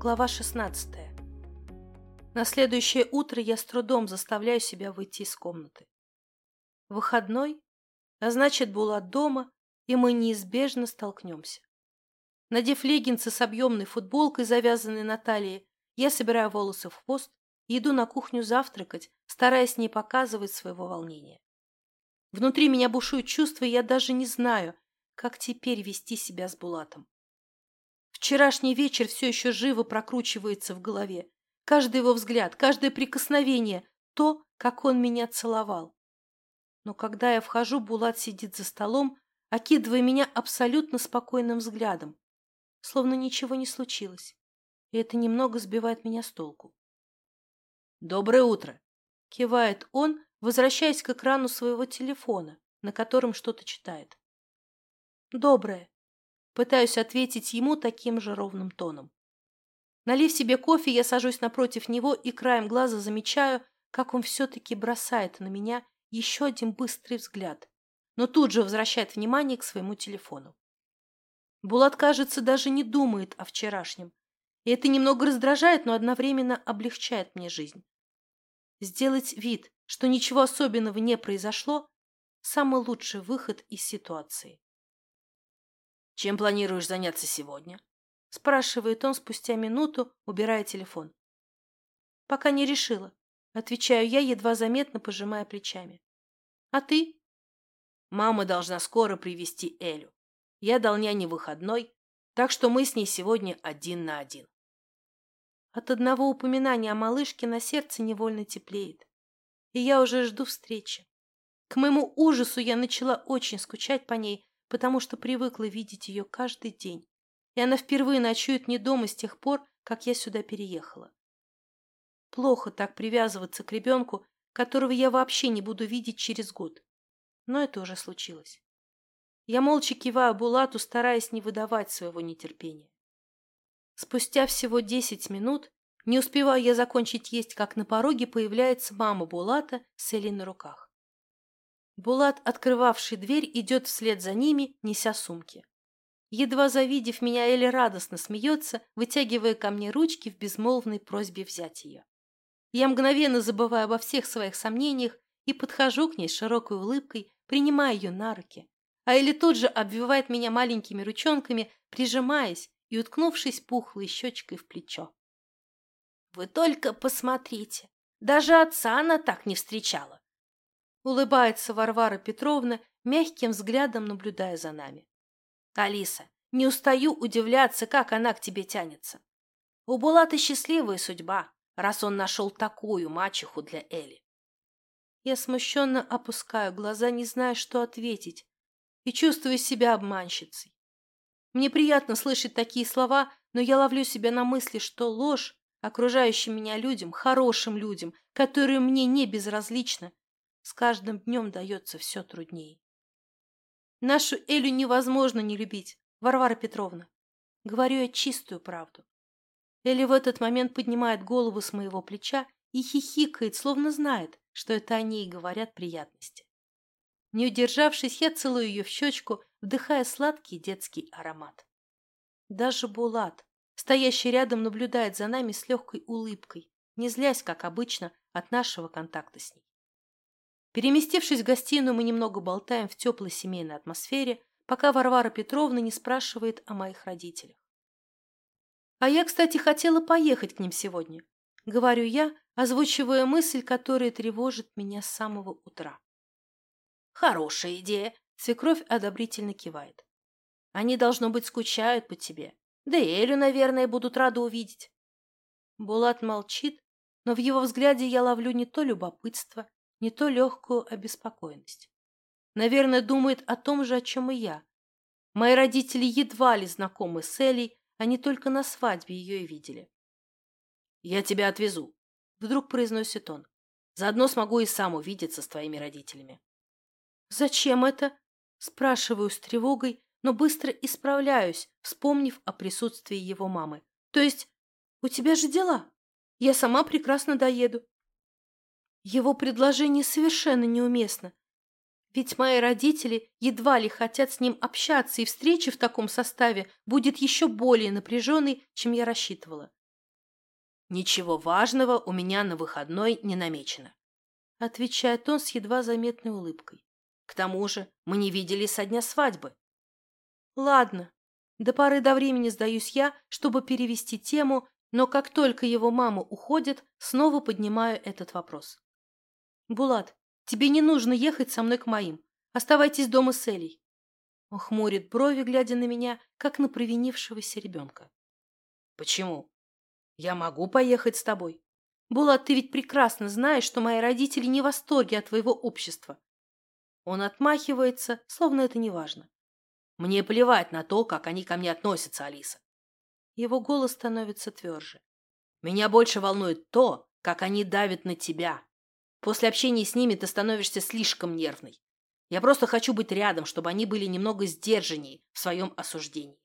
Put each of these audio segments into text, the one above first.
Глава 16. На следующее утро я с трудом заставляю себя выйти из комнаты. Выходной, а значит, Булат дома, и мы неизбежно столкнемся. Надев леггинсы с объемной футболкой, завязанной на талии, я собираю волосы в хвост и иду на кухню завтракать, стараясь не показывать своего волнения. Внутри меня бушуют чувства, и я даже не знаю, как теперь вести себя с Булатом. Вчерашний вечер все еще живо прокручивается в голове. Каждый его взгляд, каждое прикосновение, то, как он меня целовал. Но когда я вхожу, Булат сидит за столом, окидывая меня абсолютно спокойным взглядом, словно ничего не случилось. И это немного сбивает меня с толку. «Доброе утро!» — кивает он, возвращаясь к экрану своего телефона, на котором что-то читает. «Доброе!» Пытаюсь ответить ему таким же ровным тоном. Налив себе кофе, я сажусь напротив него и краем глаза замечаю, как он все-таки бросает на меня еще один быстрый взгляд, но тут же возвращает внимание к своему телефону. Булат, кажется, даже не думает о вчерашнем, и это немного раздражает, но одновременно облегчает мне жизнь. Сделать вид, что ничего особенного не произошло, самый лучший выход из ситуации. Чем планируешь заняться сегодня? Спрашивает он спустя минуту, убирая телефон. Пока не решила. Отвечаю я, едва заметно пожимая плечами. А ты? Мама должна скоро привести Элю. Я дал няне выходной, так что мы с ней сегодня один на один. От одного упоминания о малышке на сердце невольно теплеет. И я уже жду встречи. К моему ужасу я начала очень скучать по ней, потому что привыкла видеть ее каждый день, и она впервые ночует не дома с тех пор, как я сюда переехала. Плохо так привязываться к ребенку, которого я вообще не буду видеть через год. Но это уже случилось. Я молча киваю Булату, стараясь не выдавать своего нетерпения. Спустя всего десять минут, не успеваю я закончить есть, как на пороге появляется мама Булата с Элей на руках. Булат, открывавший дверь, идет вслед за ними, неся сумки. Едва завидев меня, Эли радостно смеется, вытягивая ко мне ручки в безмолвной просьбе взять ее. Я мгновенно забываю обо всех своих сомнениях и подхожу к ней с широкой улыбкой, принимая ее на руки. А Эли тут же обвивает меня маленькими ручонками, прижимаясь и уткнувшись пухлой щечкой в плечо. «Вы только посмотрите! Даже отца она так не встречала!» Улыбается Варвара Петровна, мягким взглядом наблюдая за нами. Алиса, не устаю удивляться, как она к тебе тянется. У Булата счастливая судьба, раз он нашел такую мачеху для Эли. Я смущенно опускаю глаза, не зная, что ответить, и чувствую себя обманщицей. Мне приятно слышать такие слова, но я ловлю себя на мысли, что ложь окружающим меня людям, хорошим людям, которые мне не безразличны, с каждым днем дается все труднее. Нашу Элю невозможно не любить, Варвара Петровна. Говорю я чистую правду. Эля в этот момент поднимает голову с моего плеча и хихикает, словно знает, что это о ней говорят приятности. Не удержавшись, я целую ее в щечку, вдыхая сладкий детский аромат. Даже Булат, стоящий рядом, наблюдает за нами с легкой улыбкой, не злясь, как обычно, от нашего контакта с ней. Переместившись в гостиную, мы немного болтаем в теплой семейной атмосфере, пока Варвара Петровна не спрашивает о моих родителях. А я, кстати, хотела поехать к ним сегодня. Говорю я, озвучивая мысль, которая тревожит меня с самого утра. Хорошая идея, свекровь одобрительно кивает. Они, должно быть, скучают по тебе. Да и Элю, наверное, будут рады увидеть. Булат молчит, но в его взгляде я ловлю не то любопытство, не то легкую обеспокоенность. Наверное, думает о том же, о чем и я. Мои родители едва ли знакомы с Элей, они только на свадьбе ее и видели. «Я тебя отвезу», — вдруг произносит он. «Заодно смогу и сам увидеться с твоими родителями». «Зачем это?» — спрашиваю с тревогой, но быстро исправляюсь, вспомнив о присутствии его мамы. «То есть у тебя же дела? Я сама прекрасно доеду. Его предложение совершенно неуместно. Ведь мои родители едва ли хотят с ним общаться, и встреча в таком составе будет еще более напряженной, чем я рассчитывала. Ничего важного у меня на выходной не намечено. Отвечает он с едва заметной улыбкой. К тому же мы не виделись со дня свадьбы. Ладно, до поры до времени сдаюсь я, чтобы перевести тему, но как только его мама уходит, снова поднимаю этот вопрос. Булат, тебе не нужно ехать со мной к моим. Оставайтесь дома с Элей. Он хмурит брови, глядя на меня, как на провинившегося ребенка. Почему? Я могу поехать с тобой. Булат, ты ведь прекрасно знаешь, что мои родители не в восторге от твоего общества. Он отмахивается, словно это не важно. Мне плевать на то, как они ко мне относятся, Алиса. Его голос становится тверже. Меня больше волнует то, как они давят на тебя. После общения с ними ты становишься слишком нервной. Я просто хочу быть рядом, чтобы они были немного сдержаннее в своем осуждении.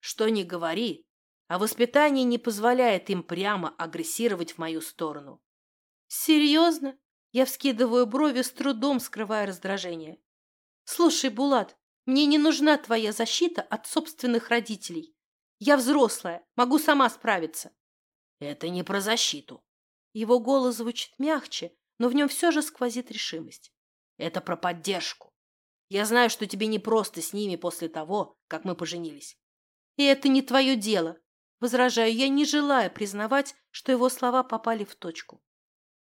Что ни говори, а воспитание не позволяет им прямо агрессировать в мою сторону. Серьезно? Я вскидываю брови, с трудом скрывая раздражение. Слушай, Булат, мне не нужна твоя защита от собственных родителей. Я взрослая, могу сама справиться. Это не про защиту. Его голос звучит мягче, но в нем все же сквозит решимость. Это про поддержку. Я знаю, что тебе не просто с ними после того, как мы поженились. И это не твое дело. Возражаю я, не желая признавать, что его слова попали в точку.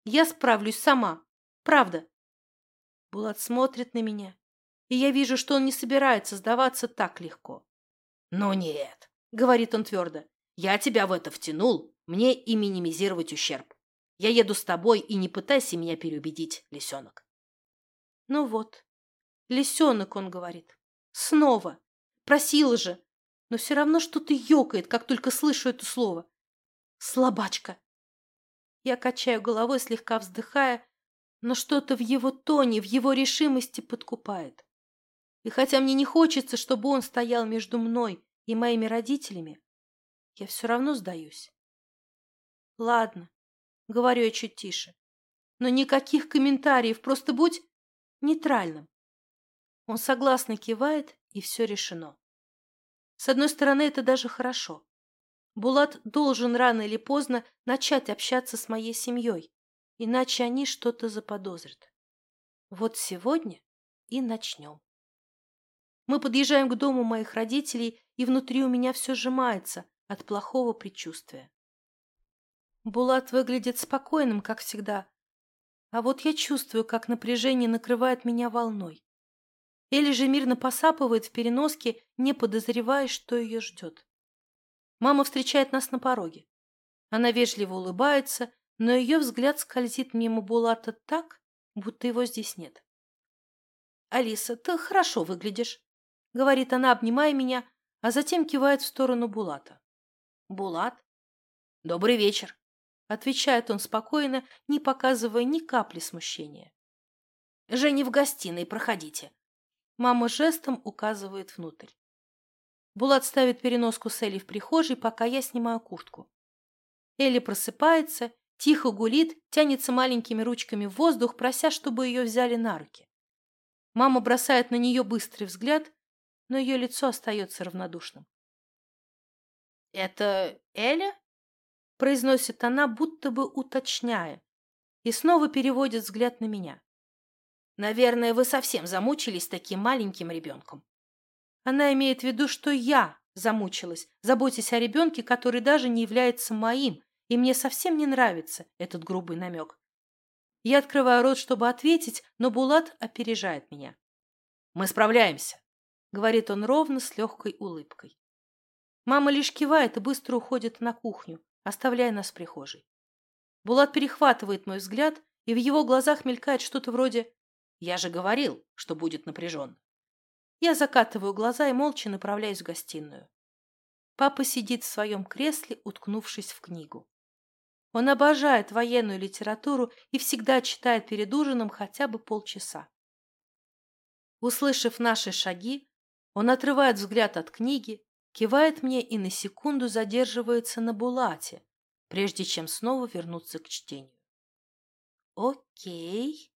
Я справлюсь сама. Правда. Булат смотрит на меня, и я вижу, что он не собирается сдаваться так легко. «Ну нет», — говорит он твердо, — «я тебя в это втянул, мне и минимизировать ущерб. Я еду с тобой, и не пытайся меня переубедить, лисенок». Ну вот, лисенок, он говорит. Снова. Просила же, но все равно что-то ёкает, как только слышу это слово. Слабачка. Я качаю головой, слегка вздыхая, но что-то в его тоне, в его решимости подкупает. И хотя мне не хочется, чтобы он стоял между мной и моими родителями, я все равно сдаюсь. Ладно, говорю я чуть тише, но никаких комментариев, просто будь нейтральным. Он согласно кивает, и все решено. С одной стороны, это даже хорошо. Булат должен рано или поздно начать общаться с моей семьей, иначе они что-то заподозрят. Вот сегодня и начнем. Мы подъезжаем к дому моих родителей, и внутри у меня все сжимается от плохого предчувствия. Булат выглядит спокойным, как всегда, а вот я чувствую, как напряжение накрывает меня волной. Элли же мирно посапывает в переноске, не подозревая, что ее ждет. Мама встречает нас на пороге. Она вежливо улыбается, но ее взгляд скользит мимо Булата так, будто его здесь нет. «Алиса, ты хорошо выглядишь», — говорит она, обнимая меня, а затем кивает в сторону Булата. «Булат?» «Добрый вечер», — отвечает он спокойно, не показывая ни капли смущения. «Женя в гостиной, проходите. Мама жестом указывает внутрь. Булат ставит переноску с Элли в прихожей, пока я снимаю куртку. Элли просыпается, тихо гулит, тянется маленькими ручками в воздух, прося, чтобы ее взяли на руки. Мама бросает на нее быстрый взгляд, но ее лицо остается равнодушным. «Это Эля?» – произносит она, будто бы уточняя, и снова переводит взгляд на меня. Наверное, вы совсем замучились таким маленьким ребенком. Она имеет в виду, что я замучилась, заботясь о ребенке, который даже не является моим, и мне совсем не нравится этот грубый намек. Я открываю рот, чтобы ответить, но Булат опережает меня. «Мы справляемся», — говорит он ровно с легкой улыбкой. Мама лишь кивает и быстро уходит на кухню, оставляя нас в прихожей. Булат перехватывает мой взгляд, и в его глазах мелькает что-то вроде я же говорил, что будет напряжен. Я закатываю глаза и молча направляюсь в гостиную. Папа сидит в своем кресле, уткнувшись в книгу. Он обожает военную литературу и всегда читает перед ужином хотя бы полчаса. Услышав наши шаги, он отрывает взгляд от книги, кивает мне и на секунду задерживается на Булате, прежде чем снова вернуться к чтению. «Окей»,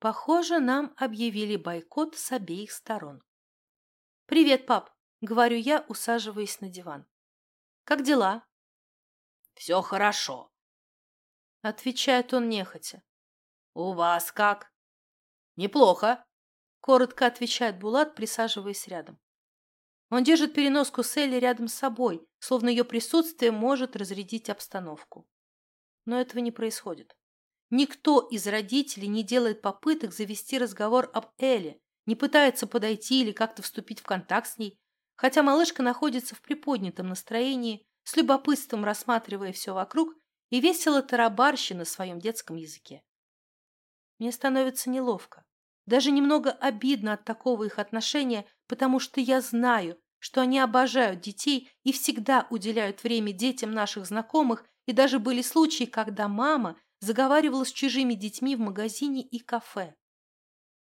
Похоже, нам объявили бойкот с обеих сторон. «Привет, пап!» — говорю я, усаживаясь на диван. «Как дела?» Все хорошо. Отвечает он нехотя. У вас как? Неплохо. Коротко отвечает Булат, присаживаясь рядом. Он держит переноску с Элли рядом с собой, словно ее присутствие может разрядить обстановку. Но этого не происходит. Никто из родителей не делает попыток завести разговор об Эле, не пытается подойти или как-то вступить в контакт с ней, хотя малышка находится в приподнятом настроении, с любопытством рассматривая все вокруг и весело тарабарщи на своем детском языке. Мне становится неловко, даже немного обидно от такого их отношения, потому что я знаю, что они обожают детей и всегда уделяют время детям наших знакомых, и даже были случаи, когда мама заговаривала с чужими детьми в магазине и кафе.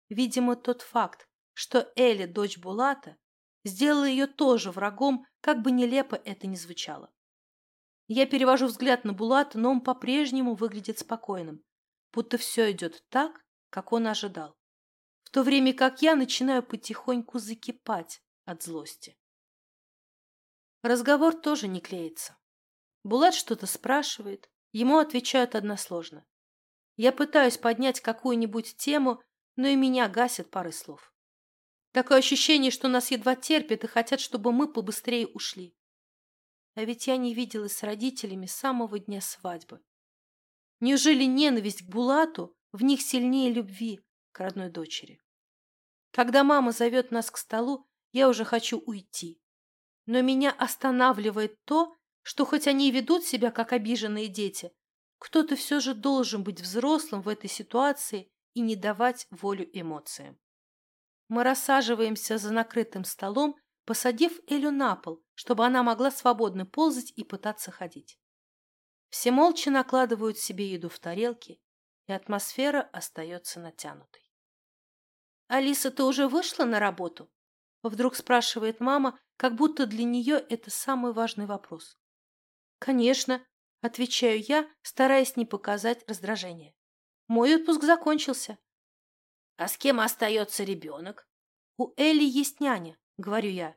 Видимо, тот факт, что Эля дочь Булата, сделал ее тоже врагом, как бы нелепо это ни звучало. Я перевожу взгляд на Булата, но он по-прежнему выглядит спокойным, будто все идет так, как он ожидал, то время как я начинаю потихоньку закипать от злости. Разговор тоже не клеится. Булат что-то спрашивает, ему отвечают односложно. Я пытаюсь поднять какую-нибудь тему, но и меня гасят пары слов. Такое ощущение, что нас едва терпят и хотят, чтобы мы побыстрее ушли. А ведь я не виделась с родителями с самого дня свадьбы. Неужели ненависть к Булату в них сильнее любви к родной дочери? Когда мама зовет нас к столу, я уже хочу уйти. Но меня останавливает то, что хоть они и ведут себя как обиженные дети, кто-то все же должен быть взрослым в этой ситуации и не давать волю эмоциям. Мы рассаживаемся за накрытым столом, посадив Элю на пол, чтобы она могла свободно ползать и пытаться ходить. Все молча накладывают себе еду в тарелки, и атмосфера остается натянутой. «Алиса, ты уже вышла на работу?» Вдруг спрашивает мама, как будто для нее это самый важный вопрос. «Конечно», — отвечаю я, стараясь не показать раздражение. Мой отпуск закончился. А с кем остается ребенок? У Элли есть няня, говорю я.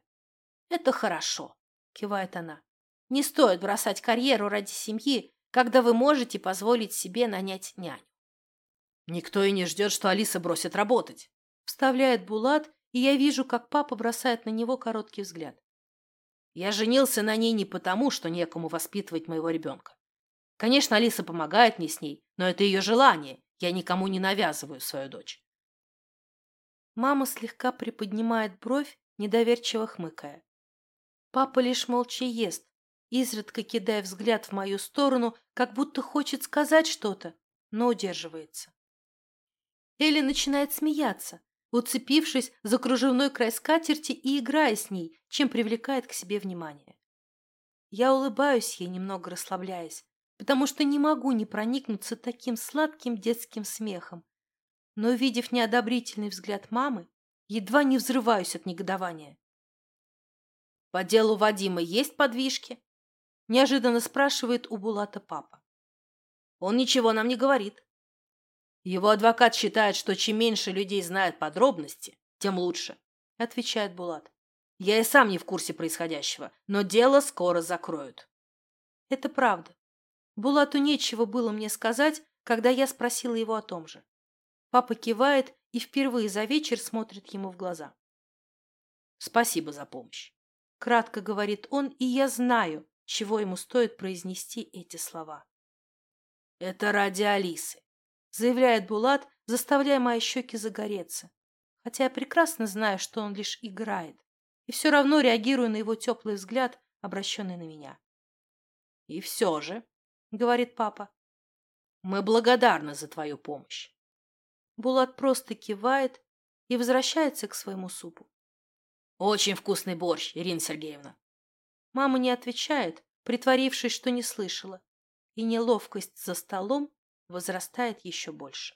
Это хорошо, кивает она. Не стоит бросать карьеру ради семьи, когда вы можете позволить себе нанять няню. Никто и не ждет, что Алиса бросит работать. Вставляет Булат, и я вижу, как папа бросает на него короткий взгляд. Я женился на ней не потому, что некому воспитывать моего ребенка. Конечно, Алиса помогает мне с ней, но это ее желание. Я никому не навязываю свою дочь. Мама слегка приподнимает бровь, недоверчиво хмыкая. Папа лишь молча ест, изредка кидая взгляд в мою сторону, как будто хочет сказать что-то, но удерживается. Элли начинает смеяться, уцепившись за кружевной край скатерти и играя с ней, чем привлекает к себе внимание. Я улыбаюсь ей, немного расслабляясь, потому что не могу не проникнуться таким сладким детским смехом. Но, увидев неодобрительный взгляд мамы, едва не взрываюсь от негодования. «По делу Вадима есть подвижки?» – неожиданно спрашивает у Булата папа. «Он ничего нам не говорит. Его адвокат считает, что чем меньше людей знают подробности, тем лучше», – отвечает Булат. «Я и сам не в курсе происходящего, но дело скоро закроют». Это правда. Булату нечего было мне сказать, когда я спросила его о том же. Папа кивает и впервые за вечер смотрит ему в глаза. «Спасибо за помощь», — кратко говорит он, и я знаю, чего ему стоит произнести эти слова. «Это ради Алисы», — заявляет Булат, заставляя мои щеки загореться. Хотя я прекрасно знаю, что он лишь играет, и все равно реагирую на его теплый взгляд, обращенный на меня. «И все же», говорит папа. Мы благодарны за твою помощь. Булат просто кивает и возвращается к своему супу. Очень вкусный борщ, Ирина Сергеевна. Мама не отвечает, притворившись, что не слышала, и неловкость за столом возрастает еще больше.